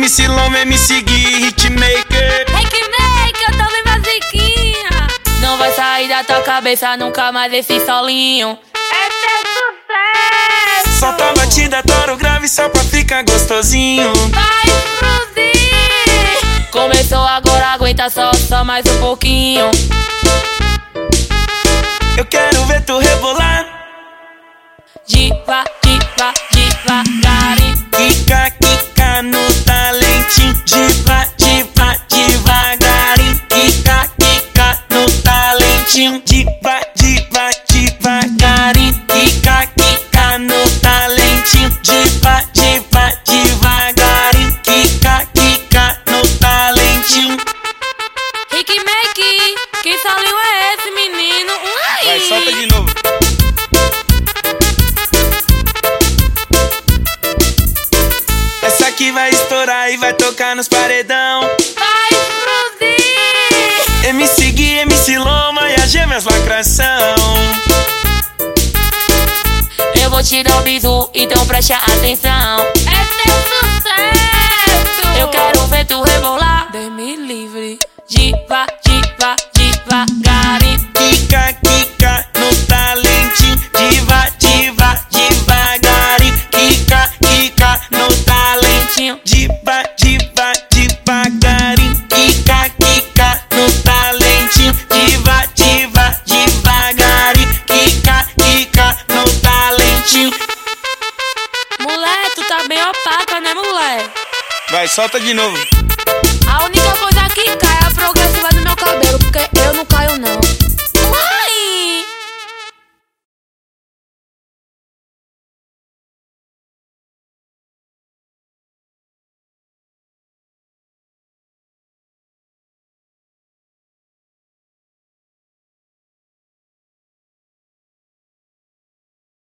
MC Loma, MC Gui, hitmaker. Hackmaker, eu tô bem basiquinha. Não vai sair da tua cabeça nunca mais esse solinho. Esse é sucesso! Solta a batida, toro grave só pra ficar gostosinho. Vai explodir! Começou agora, aguenta só, só mais um pouquinho. Eu quero ver tu rebolar. Diva, diva, devagarinho. Talentinho. Diva, diva, devagarinho. Kika, kika no talentinho. Diva, diva, devagarinho. Kika, kika no talentinho. Rick Make, que solinho é esse, menino? Uai! Vai, solta de novo. Essa aqui vai estourar e vai tocar nos paredão. Gêmeas lacração. Eu vou te dar um bisu, então preste atenção. Esse é sucesso! Né, mulher? Vai, solta de novo.